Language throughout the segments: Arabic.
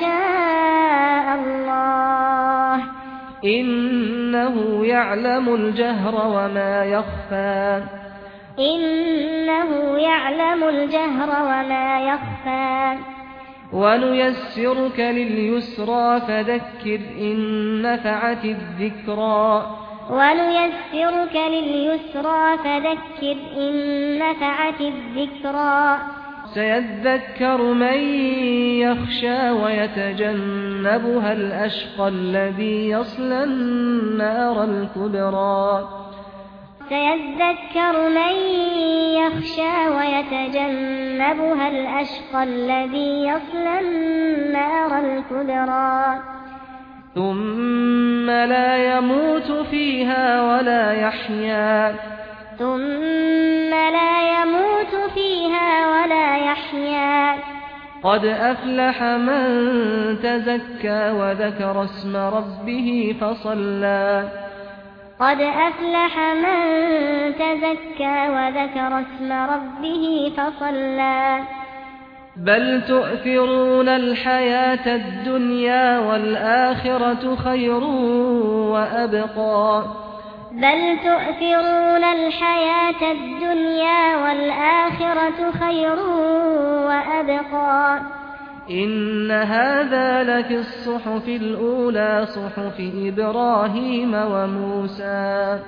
شاء الله. إنه يعلم الجهر وما يخفى. إنه يعلم الجهر وما يخفى. ونيسرك لليسرى فذكر إن نفعت الذكرى. ونيسرك لليسرى فذكر إن نفعت الذكرى. سيذكر من يخشى ويتجنبها الأشقى الذي يصلى النار الكبرى. سيذكر من يخشى ويتجنبها الأشقى الذي يصلى النار الكبرى. ثم لا يموت فيها ولا يحيا. ثم لا يموت الأحيان قد أفلح من تزكى وذكر اسم ربه فصلى. قد أفلح من تزكى وذكر اسم ربه فصلى. بل تؤثرون الحياة الدنيا والآخرة خير وأبقى. بل تؤثرون الحياة الدنيا والآخرة خير وأبقى. إن هذا لك الصحف الأولى صحف إبراهيم وموسى.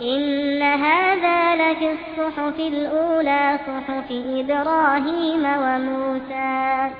إن هذا لك الصحف الأولى صحف إبراهيم وموسى.